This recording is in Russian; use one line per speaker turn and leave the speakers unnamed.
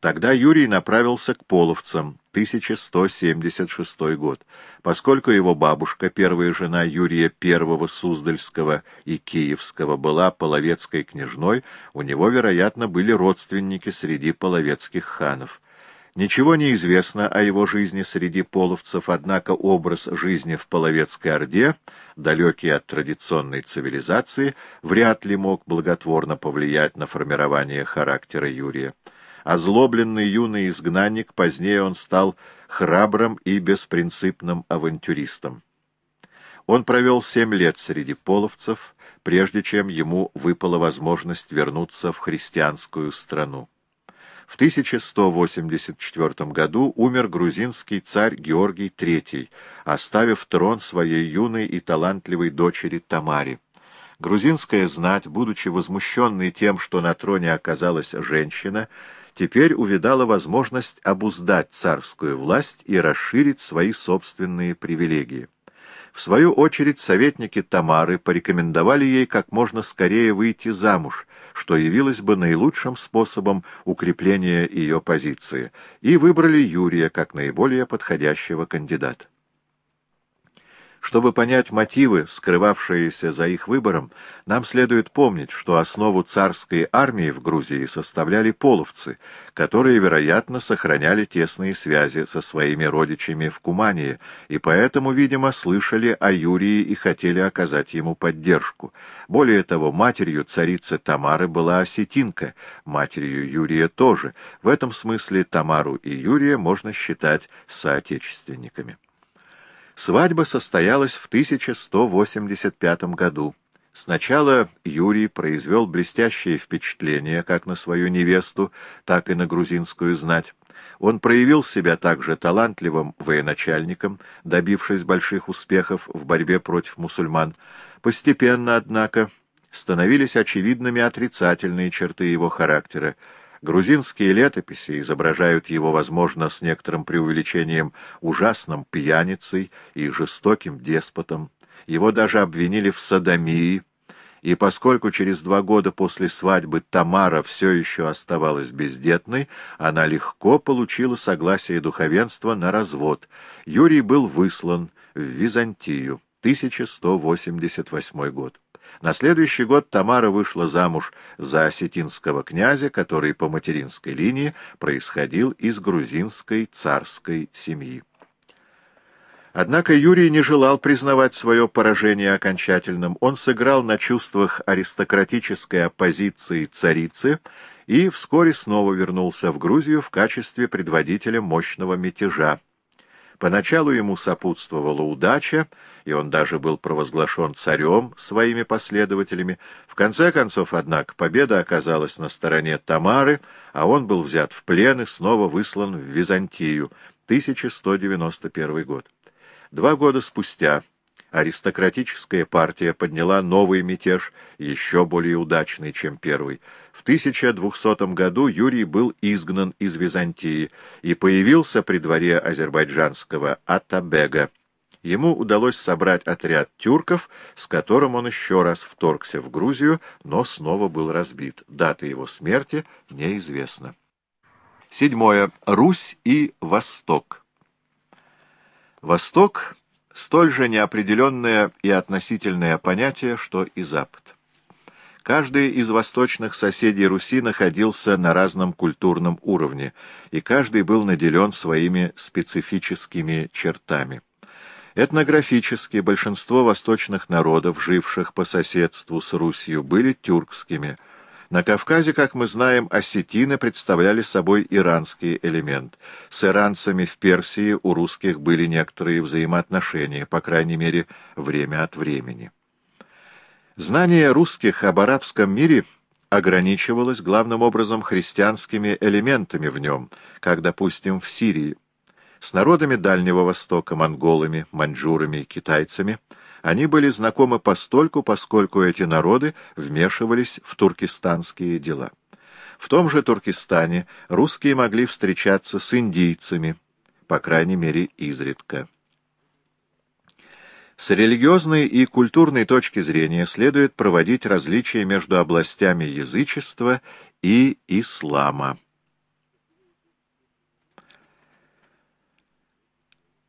Тогда Юрий направился к половцам, 1176 год. Поскольку его бабушка, первая жена Юрия I Суздальского и Киевского, была половецкой княжной, у него, вероятно, были родственники среди половецких ханов. Ничего не известно о его жизни среди половцев, однако образ жизни в Половецкой Орде, далекий от традиционной цивилизации, вряд ли мог благотворно повлиять на формирование характера Юрия. Озлобленный юный изгнанник, позднее он стал храбрым и беспринципным авантюристом. Он провел семь лет среди половцев, прежде чем ему выпала возможность вернуться в христианскую страну. В 1184 году умер грузинский царь Георгий III, оставив трон своей юной и талантливой дочери Тамаре. Грузинская знать, будучи возмущенной тем, что на троне оказалась женщина, теперь увидала возможность обуздать царскую власть и расширить свои собственные привилегии. В свою очередь советники Тамары порекомендовали ей как можно скорее выйти замуж, что явилось бы наилучшим способом укрепления ее позиции, и выбрали Юрия как наиболее подходящего кандидата. Чтобы понять мотивы, скрывавшиеся за их выбором, нам следует помнить, что основу царской армии в Грузии составляли половцы, которые, вероятно, сохраняли тесные связи со своими родичами в Кумании, и поэтому, видимо, слышали о Юрии и хотели оказать ему поддержку. Более того, матерью царицы Тамары была осетинка, матерью Юрия тоже. В этом смысле Тамару и Юрия можно считать соотечественниками. Свадьба состоялась в 1185 году. Сначала Юрий произвел блестящее впечатление как на свою невесту, так и на грузинскую знать. Он проявил себя также талантливым военачальником, добившись больших успехов в борьбе против мусульман. Постепенно, однако, становились очевидными отрицательные черты его характера. Грузинские летописи изображают его, возможно, с некоторым преувеличением ужасным пьяницей и жестоким деспотом. Его даже обвинили в садомии, и поскольку через два года после свадьбы Тамара все еще оставалась бездетной, она легко получила согласие духовенства на развод. Юрий был выслан в Византию, 1188 год. На следующий год Тамара вышла замуж за осетинского князя, который по материнской линии происходил из грузинской царской семьи. Однако Юрий не желал признавать свое поражение окончательным. Он сыграл на чувствах аристократической оппозиции царицы и вскоре снова вернулся в Грузию в качестве предводителя мощного мятежа. Поначалу ему сопутствовала удача, и он даже был провозглашен царем своими последователями. В конце концов, однако, победа оказалась на стороне Тамары, а он был взят в плен и снова выслан в Византию, 1191 год. Два года спустя аристократическая партия подняла новый мятеж, еще более удачный, чем первый. В 1200 году Юрий был изгнан из Византии и появился при дворе азербайджанского Атабега. Ему удалось собрать отряд тюрков, с которым он еще раз вторгся в Грузию, но снова был разбит. Дата его смерти неизвестна. Седьмое. Русь и Восток. Восток — столь же неопределенное и относительное понятие, что и Запад. Каждый из восточных соседей Руси находился на разном культурном уровне, и каждый был наделен своими специфическими чертами. Этнографически большинство восточных народов, живших по соседству с Русью, были тюркскими. На Кавказе, как мы знаем, осетины представляли собой иранский элемент. С иранцами в Персии у русских были некоторые взаимоотношения, по крайней мере, время от времени. Знание русских об арабском мире ограничивалось главным образом христианскими элементами в нем, как, допустим, в Сирии. С народами Дальнего Востока, монголами, маньчжурами и китайцами они были знакомы постольку, поскольку эти народы вмешивались в туркестанские дела. В том же Туркестане русские могли встречаться с индийцами, по крайней мере, изредка. С религиозной и культурной точки зрения следует проводить различия между областями язычества и ислама.